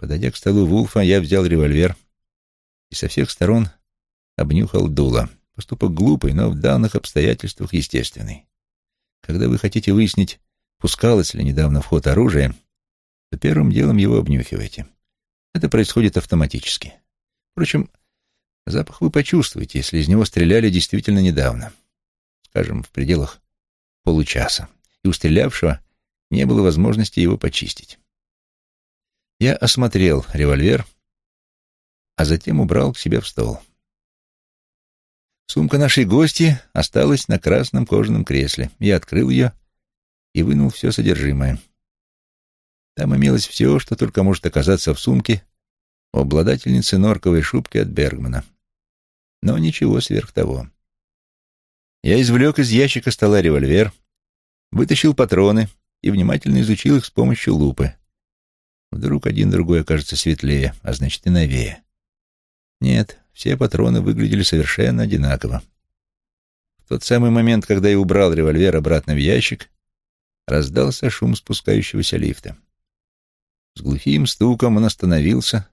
Подойдя к столу Вулфа, я взял револьвер и со всех сторон обнюхал дуло. Поступок глупый, но в данных обстоятельствах естественный. Когда вы хотите выяснить, пускалось ли недавно в ход оружие, то первым делом его обнюхиваете. Это происходит автоматически. Впрочем, запах вы почувствуете, если из него стреляли действительно недавно, скажем, в пределах получаса, и у стрелявшего не было возможности его почистить. Я осмотрел револьвер, а затем убрал к себе в стол. Сумка нашей гости осталась на красном кожаном кресле. Я открыл ее и вынул все содержимое. Там имелось все, что только может оказаться в сумке у обладательницы норковой шубки от Бергмана. Но ничего сверх того. Я извлек из ящика стола револьвер, вытащил патроны и внимательно изучил их с помощью лупы. Вдруг один другой окажется светлее, а значит и новее. Нет, все патроны выглядели совершенно одинаково. В тот самый момент, когда я убрал револьвер обратно в ящик, раздался шум спускающегося лифта. С глухим стуком он остановился,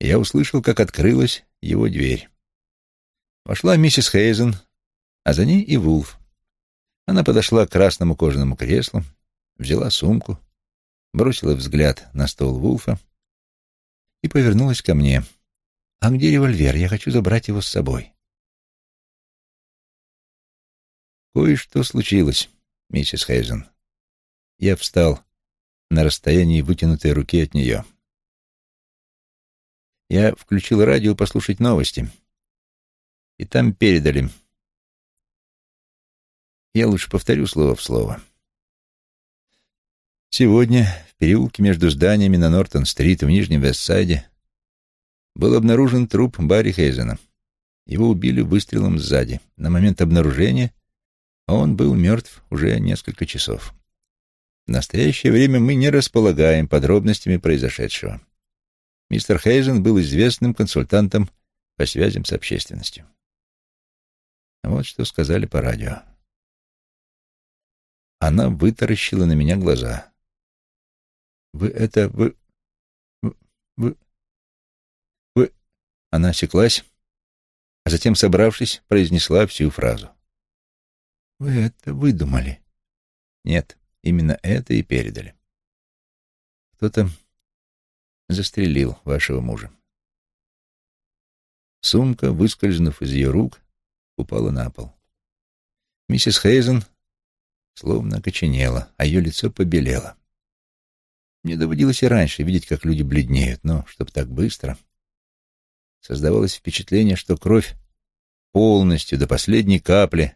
я услышал, как открылась его дверь. Вошла миссис Хейзен, а за ней и Вулф. Она подошла к красному кожаному креслу, взяла сумку, бросила взгляд на стол Вулфа и повернулась ко мне. «А где револьвер? Я хочу забрать его с собой». Кое-что случилось, миссис Хейзен. Я встал на расстоянии вытянутой руки от нее. Я включил радио послушать новости, и там передали. Я лучше повторю слово в слово. Сегодня в переулке между зданиями на Нортон-стрит в Нижнем Вестсайде был обнаружен труп Барри Хейзена. Его убили выстрелом сзади. На момент обнаружения он был мертв уже несколько часов. В настоящее время мы не располагаем подробностями произошедшего. Мистер Хейзен был известным консультантом по связям с общественностью. Вот что сказали по радио. Она вытаращила на меня глаза. «Вы это... вы... вы... вы...» Она осеклась, а затем, собравшись, произнесла всю фразу. «Вы это выдумали?» «Нет, именно это и передали. Кто-то застрелил вашего мужа». Сумка, выскользнув из ее рук, упала на пол. Миссис Хейзен словно окоченела, а ее лицо побелело. Мне доводилось и раньше видеть, как люди бледнеют, но чтоб так быстро. Создавалось впечатление, что кровь полностью до последней капли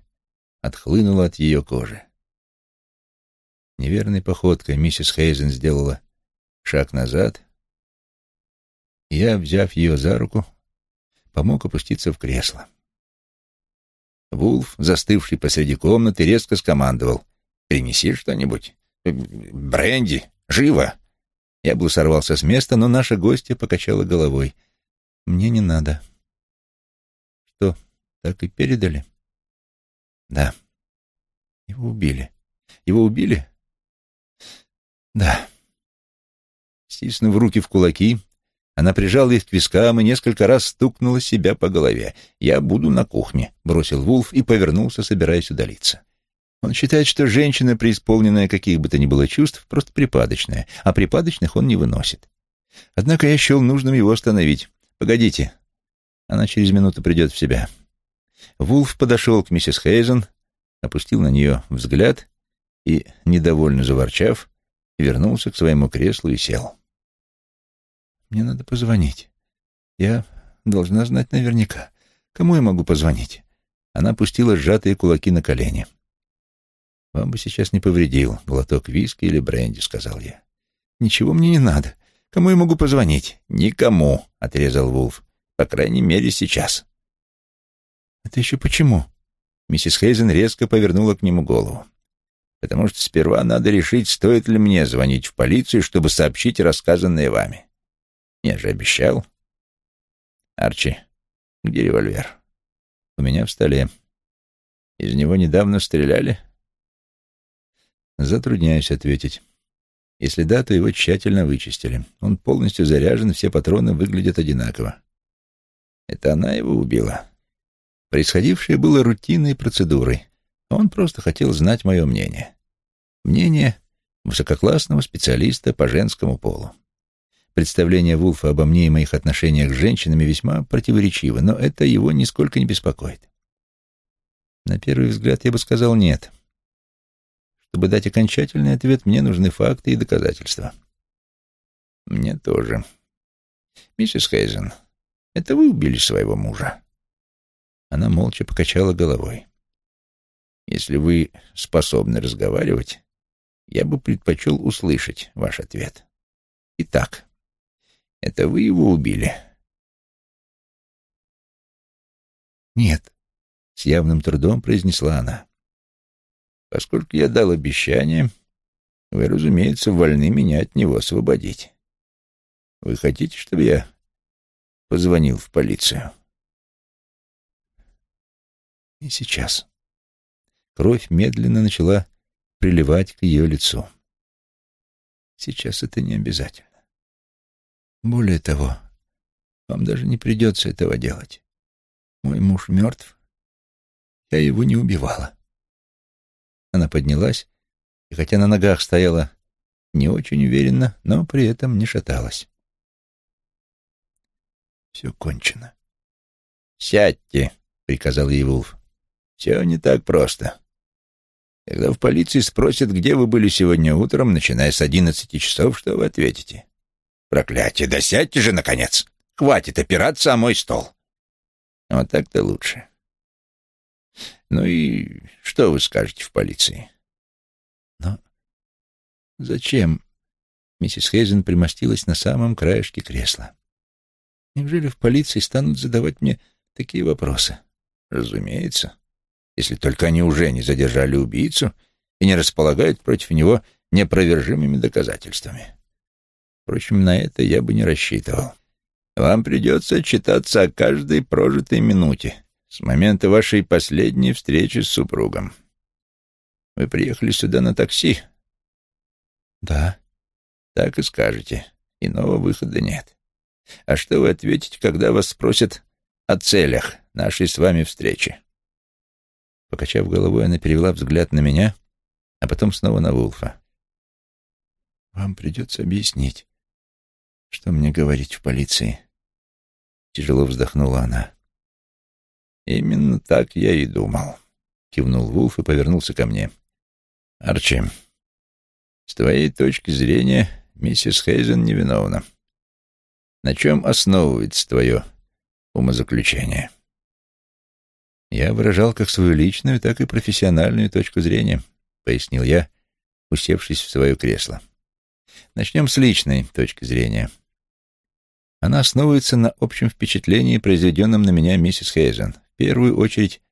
отхлынула от ее кожи. Неверной походкой миссис Хейзен сделала шаг назад. Я, взяв ее за руку, помог опуститься в кресло. Вулф, застывший посреди комнаты, резко скомандовал. «Принеси что-нибудь. Бренди, живо!» Я был сорвался с места, но наша гостья покачала головой. «Мне не надо». «Что, так и передали?» «Да. Его убили. Его убили?» «Да». Стиснув руки в кулаки, она прижала их к вискам и несколько раз стукнула себя по голове. «Я буду на кухне», — бросил Вулф и повернулся, собираясь удалиться. Он считает, что женщина, преисполненная каких бы то ни было чувств, просто припадочная, а припадочных он не выносит. Однако я счел нужным его остановить. «Погодите, она через минуту придет в себя». Вулф подошел к миссис Хейзен, опустил на нее взгляд и, недовольно заворчав, вернулся к своему креслу и сел. Мне надо позвонить. Я должна знать наверняка. Кому я могу позвонить? Она пустила сжатые кулаки на колени. «Вам бы сейчас не повредил глоток виски или бренди», — сказал я. «Ничего мне не надо. Кому я могу позвонить?» «Никому», — отрезал Вулф. «По крайней мере, сейчас». «Это еще почему?» Миссис Хейзен резко повернула к нему голову. «Потому что сперва надо решить, стоит ли мне звонить в полицию, чтобы сообщить рассказанное вами. Я же обещал. Арчи, где револьвер? У меня в столе. Из него недавно стреляли? Затрудняюсь ответить. Если да, то его тщательно вычистили. Он полностью заряжен, все патроны выглядят одинаково. Это она его убила. Происходившее было рутинной процедурой, он просто хотел знать мое мнение. Мнение высококлассного специалиста по женскому полу. Представление Вулфа обо мне и моих отношениях с женщинами весьма противоречиво, но это его нисколько не беспокоит. На первый взгляд я бы сказал «нет». Чтобы дать окончательный ответ, мне нужны факты и доказательства. Мне тоже. Миссис Хейзен, это вы убили своего мужа? Она молча покачала головой. Если вы способны разговаривать, я бы предпочел услышать ваш ответ. Итак, это вы его убили? Нет, с явным трудом произнесла она. Поскольку я дал обещание, вы, разумеется, вольны меня от него освободить. Вы хотите, чтобы я позвонил в полицию? И сейчас. Кровь медленно начала приливать к ее лицу. Сейчас это не обязательно. Более того, вам даже не придется этого делать. Мой муж мертв. Я его не убивала. Она поднялась, и хотя на ногах стояла не очень уверенно, но при этом не шаталась. Все кончено. «Сядьте», — приказал ей Вулф. «Все не так просто. Когда в полиции спросят, где вы были сегодня утром, начиная с одиннадцати часов, что вы ответите? Проклятие, да сядьте же, наконец! Хватит опираться о мой стол!» Вот так-то лучше. Ну и что вы скажете в полиции? Но зачем? Миссис Хейзен примостилась на самом краешке кресла. Неужели в полиции станут задавать мне такие вопросы? Разумеется. Если только они уже не задержали убийцу и не располагают против него неопровержимыми доказательствами. Впрочем, на это я бы не рассчитывал. Вам придется отчитаться о каждой прожитой минуте, с момента вашей последней встречи с супругом. Вы приехали сюда на такси? Да. Так и скажете. Иного выхода нет. А что вы ответите, когда вас спросят о целях нашей с вами встречи? Покачав головой, она перевела взгляд на меня, а потом снова на Вулфа. Вам придется объяснить, что мне говорить в полиции. Тяжело вздохнула она. «Именно так я и думал», — кивнул Вулф и повернулся ко мне. «Арчи, с твоей точки зрения миссис Хейзен невиновна. На чем основывается твое умозаключение?» «Я выражал как свою личную, так и профессиональную точку зрения», — пояснил я, усевшись в свое кресло. «Начнем с личной точки зрения». Она основывается на общем впечатлении, произведенном на меня миссис Хейзен первую очередь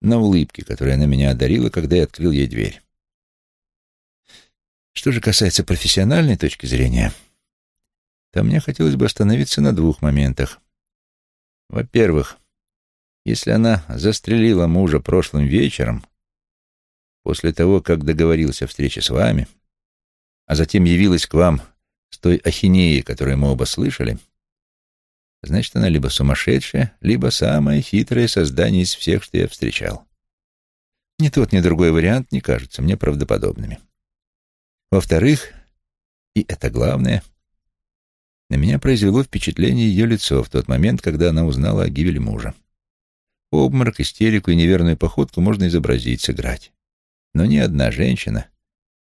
на улыбке, которая на меня одарила, когда я открыл ей дверь. Что же касается профессиональной точки зрения, то мне хотелось бы остановиться на двух моментах. Во-первых, если она застрелила мужа прошлым вечером, после того, как договорился о с вами, а затем явилась к вам с той ахинеей, которую мы оба слышали, — Значит, она либо сумасшедшая, либо самое хитрое создание из всех, что я встречал. Ни тот, ни другой вариант не кажутся мне правдоподобными. Во-вторых, и это главное, на меня произвело впечатление ее лицо в тот момент, когда она узнала о гибели мужа. Обморок, истерику и неверную походку можно изобразить, сыграть. Но ни одна женщина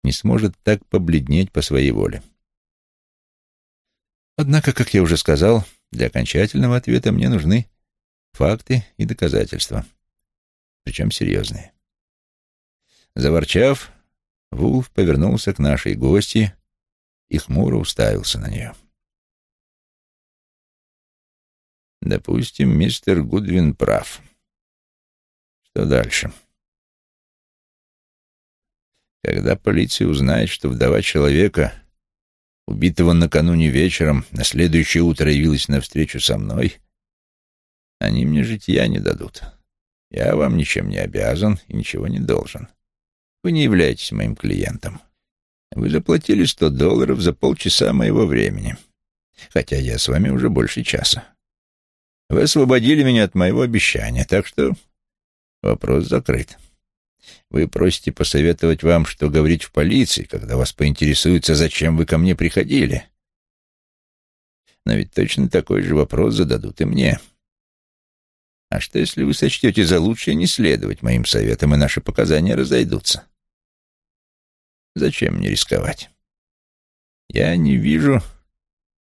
не сможет так побледнеть по своей воле. Однако, как я уже сказал, для окончательного ответа мне нужны факты и доказательства, причем серьезные. Заворчав, Вулф повернулся к нашей гости и хмуро уставился на нее. Допустим, мистер Гудвин прав. Что дальше? Когда полиция узнает, что вдова человека убитого накануне вечером, на следующее утро явилась навстречу со мной, они мне житья не дадут. Я вам ничем не обязан и ничего не должен. Вы не являетесь моим клиентом. Вы заплатили сто долларов за полчаса моего времени, хотя я с вами уже больше часа. Вы освободили меня от моего обещания, так что вопрос закрыт. Вы просите посоветовать вам, что говорить в полиции, когда вас поинтересуются, зачем вы ко мне приходили. Но ведь точно такой же вопрос зададут и мне. А что, если вы сочтете за лучшее не следовать моим советам, и наши показания разойдутся? Зачем мне рисковать? Я не вижу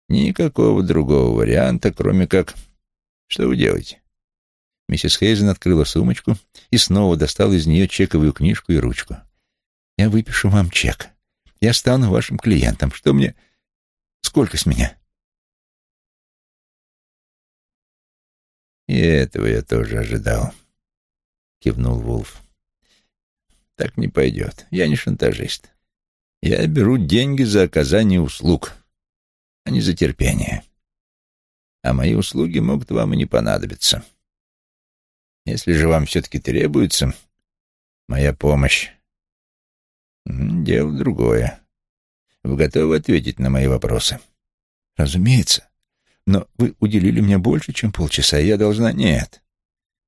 никакого другого варианта, кроме как... Что вы делаете? Миссис Хейзен открыла сумочку и снова достала из нее чековую книжку и ручку. «Я выпишу вам чек. Я стану вашим клиентом. Что мне... Сколько с меня?» «И этого я тоже ожидал», — кивнул Вулф. «Так не пойдет. Я не шантажист. Я беру деньги за оказание услуг, а не за терпение. А мои услуги могут вам и не понадобиться». Если же вам все-таки требуется моя помощь, дело другое. Вы готовы ответить на мои вопросы? Разумеется. Но вы уделили мне больше, чем полчаса, я должна... Нет.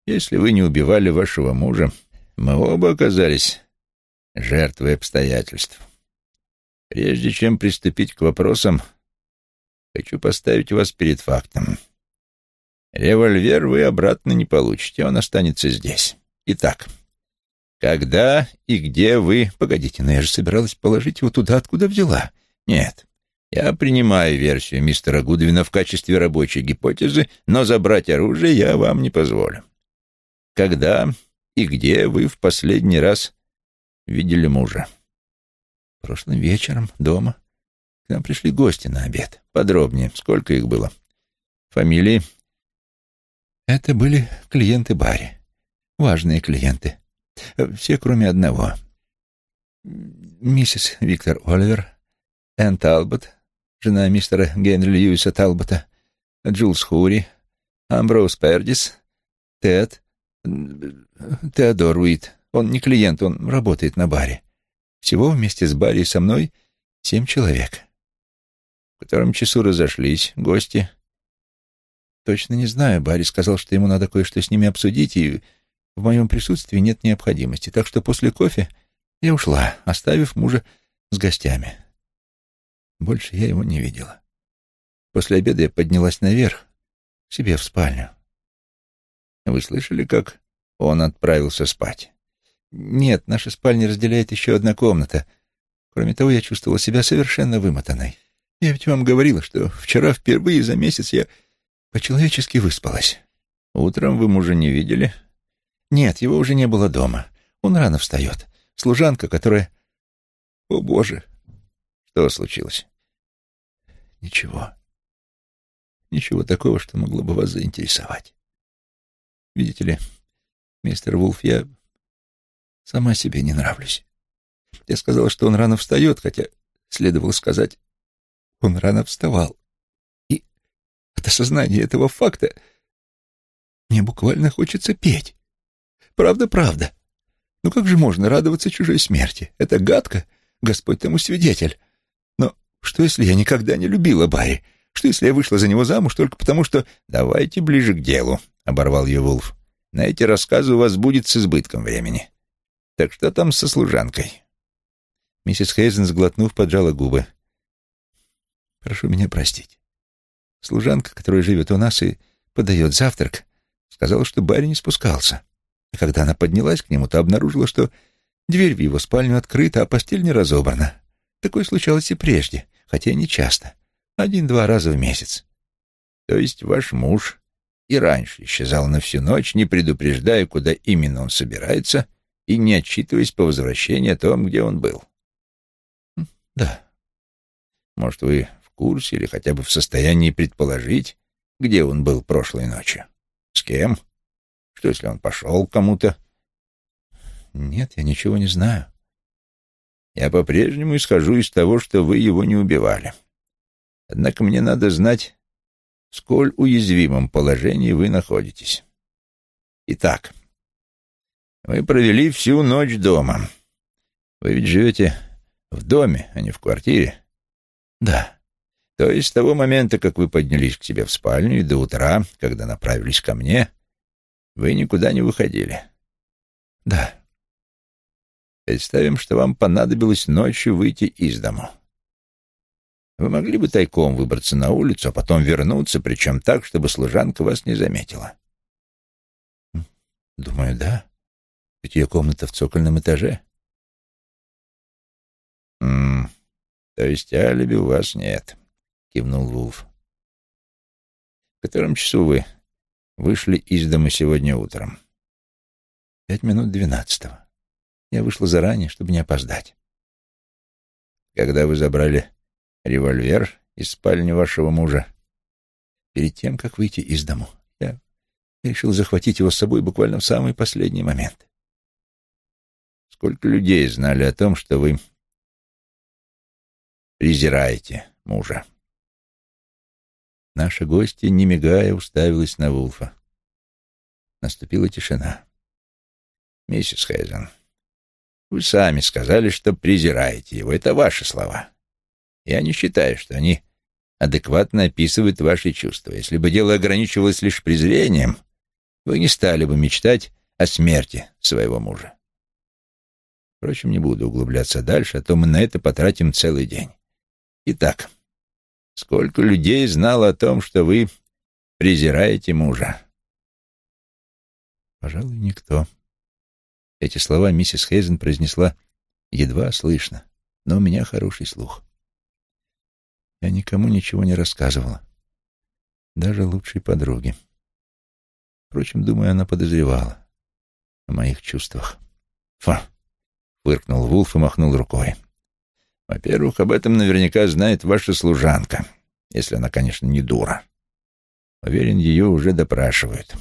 Если вы не убивали вашего мужа, мы оба оказались жертвой обстоятельств. Прежде чем приступить к вопросам, хочу поставить вас перед фактом. Револьвер вы обратно не получите, он останется здесь. Итак, когда и где вы... Погодите, но я же собиралась положить его туда, откуда взяла. Нет, я принимаю версию мистера Гудвина в качестве рабочей гипотезы, но забрать оружие я вам не позволю. Когда и где вы в последний раз видели мужа? Прошлым вечером, дома. К нам пришли гости на обед. Подробнее, сколько их было? Фамилии? Это были клиенты Барри. Важные клиенты. Все, кроме одного. Миссис Виктор Оливер, Энн Талбот, жена мистера Генри Льюиса Талбота, Джулс Хури, Амброуз Пердис, Тед, Теодор Уит. Он не клиент, он работает на баре. Всего вместе с Барри и со мной семь человек. В котором часу разошлись гости, Точно не знаю. Барри сказал, что ему надо кое-что с ними обсудить, и в моем присутствии нет необходимости. Так что после кофе я ушла, оставив мужа с гостями. Больше я его не видела. После обеда я поднялась наверх, к себе в спальню. Вы слышали, как он отправился спать? Нет, наша спальня разделяет еще одна комната. Кроме того, я чувствовала себя совершенно вымотанной. Я ведь вам говорила, что вчера впервые за месяц я по-человечески выспалась. Утром вы мужа не видели? Нет, его уже не было дома. Он рано встает. Служанка, которая... О, Боже! Что случилось? Ничего. Ничего такого, что могло бы вас заинтересовать. Видите ли, мистер Вулф, я сама себе не нравлюсь. Я сказала, что он рано встает, хотя следовало сказать, он рано вставал. От осознания этого факта мне буквально хочется петь. Правда-правда. Ну как же можно радоваться чужой смерти? Это гадко, Господь тому свидетель. Но что, если я никогда не любила Барри? Что, если я вышла за него замуж только потому, что... Давайте ближе к делу, — оборвал ее Вулф. На эти рассказы у вас будет с избытком времени. Так что там со служанкой? Миссис Хейзен, сглотнув, поджала губы. Прошу меня простить. Служанка, которая живет у нас и подает завтрак, сказала, что барин не спускался. А когда она поднялась к нему, то обнаружила, что дверь в его спальню открыта, а постель не разобрана. Такое случалось и прежде, хотя и не часто. Один-два раза в месяц. То есть ваш муж и раньше исчезал на всю ночь, не предупреждая, куда именно он собирается, и не отчитываясь по возвращении о том, где он был. Да. Может, вы курсе или хотя бы в состоянии предположить, где он был прошлой ночью? С кем? Что, если он пошел к кому-то? Нет, я ничего не знаю. Я по-прежнему исхожу из того, что вы его не убивали. Однако мне надо знать, в сколь уязвимом положении вы находитесь. Итак, вы провели всю ночь дома. Вы ведь живете В доме, а не в квартире? Да. То есть с того момента, как вы поднялись к себе в спальню, и до утра, когда направились ко мне, вы никуда не выходили? Да. Представим, что вам понадобилось ночью выйти из дому. Вы могли бы тайком выбраться на улицу, а потом вернуться, причем так, чтобы служанка вас не заметила? Думаю, да. Ведь ее комната в цокольном этаже. М -м, то есть алиби у вас нет, кивнул Вулф. В котором часу вы вышли из дома сегодня утром? Пять минут двенадцатого. Я вышла заранее, чтобы не опоздать. Когда вы забрали револьвер из спальни вашего мужа? Перед тем, как выйти из дому. Я решил захватить его с собой буквально в самый последний момент. Сколько людей знали о том, что вы презираете мужа? Наша гостья, не мигая, уставилась на Вулфа. Наступила тишина. «Миссис Хейзен, вы сами сказали, что презираете его. Это ваши слова. Я не считаю, что они адекватно описывают ваши чувства. Если бы дело ограничивалось лишь презрением, вы не стали бы мечтать о смерти своего мужа. Впрочем, не буду углубляться дальше, а то мы на это потратим целый день. Итак, сколько людей знало о том, что вы презираете мужа? Пожалуй, никто. Эти слова миссис Хейзен произнесла едва слышно, но у меня хороший слух. Я никому ничего не рассказывала, даже лучшей подруге. Впрочем, думаю, она подозревала о моих чувствах. «Фу!» — фыркнул Вулф и махнул рукой. «Во-первых, об этом наверняка знает ваша служанка, если она, конечно, не дура. Уверен, ее уже допрашивают.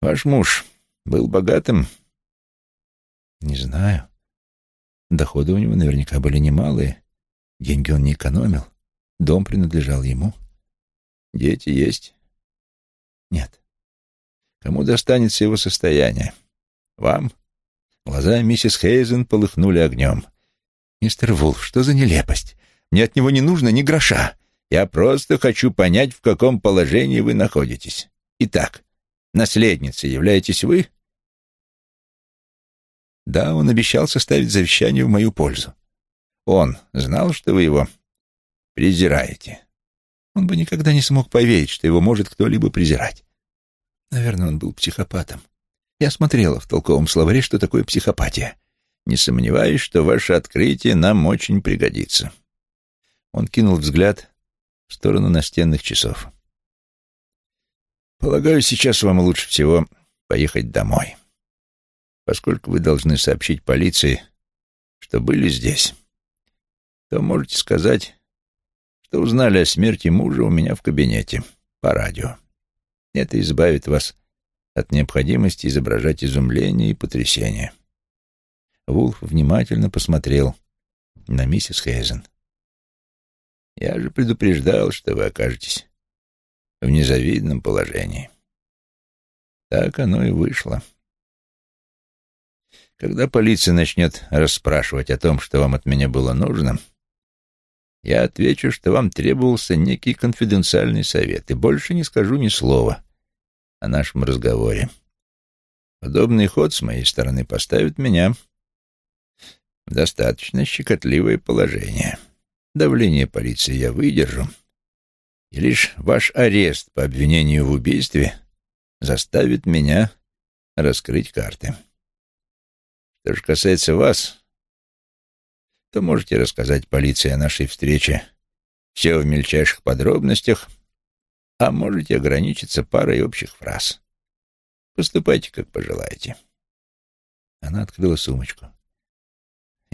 Ваш муж был богатым? Не знаю. Доходы у него наверняка были немалые. Деньги он не экономил. Дом принадлежал ему. Дети есть? Нет. Кому достанется его состояние? Вам? Глаза миссис Хейзен полыхнули огнем. «Мистер Вулф, что за нелепость? Мне от него не нужно ни гроша. Я просто хочу понять, в каком положении вы находитесь. Итак, наследницей являетесь вы?» Да, он обещал составить завещание в мою пользу. Он знал, что вы его презираете. Он бы никогда не смог поверить, что его может кто-либо презирать. Наверное, он был психопатом. Я смотрела в толковом словаре, что такое психопатия. Не сомневаюсь, что ваше открытие нам очень пригодится. Он кинул взгляд в сторону настенных часов. Полагаю, сейчас вам лучше всего поехать домой поскольку вы должны сообщить полиции, что были здесь, то можете сказать, что узнали о смерти мужа у меня в кабинете по радио. Это избавит вас от необходимости изображать изумление и потрясение. Вулф внимательно посмотрел на миссис Хейзен. «Я же предупреждал, что вы окажетесь в незавидном положении. Так оно и вышло». Когда полиция начнет расспрашивать о том, что вам от меня было нужно, я отвечу, что вам требовался некий конфиденциальный совет, и больше не скажу ни слова о нашем разговоре. Подобный ход с моей стороны поставит меня достаточно щекотливое положение. Давление полиции я выдержу, и лишь ваш арест по обвинению в убийстве заставит меня раскрыть карты. Что же касается вас, то можете рассказать полиции о нашей встрече все в мельчайших подробностях, а можете ограничиться парой общих фраз. Поступайте, как пожелаете. Она открыла сумочку.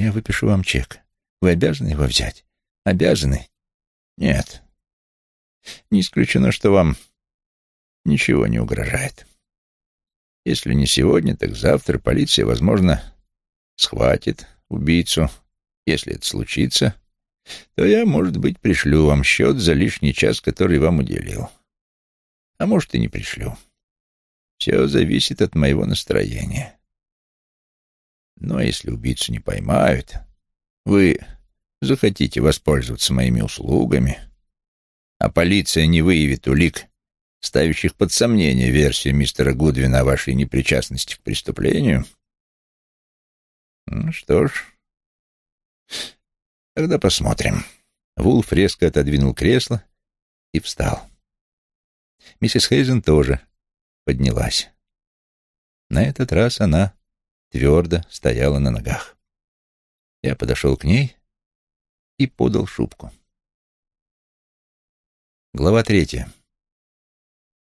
Я выпишу вам чек. Вы обязаны его взять? Обязаны? Нет. Не исключено, что вам ничего не угрожает. Если не сегодня, так завтра полиция, возможно, схватит убийцу, если это случится, то я, может быть, пришлю вам счет за лишний час, который вам уделил. А может, и не пришлю. Все зависит от моего настроения. Но если убийцу не поймают, вы захотите воспользоваться моими услугами, а полиция не выявит улик, ставящих под сомнение версию мистера Гудвина о вашей непричастности к преступлению. Ну что ж, тогда посмотрим. Вулф резко отодвинул кресло и встал. Миссис Хейзен тоже поднялась. На этот раз она твердо стояла на ногах. Я подошел к ней и подал шубку. Глава третья.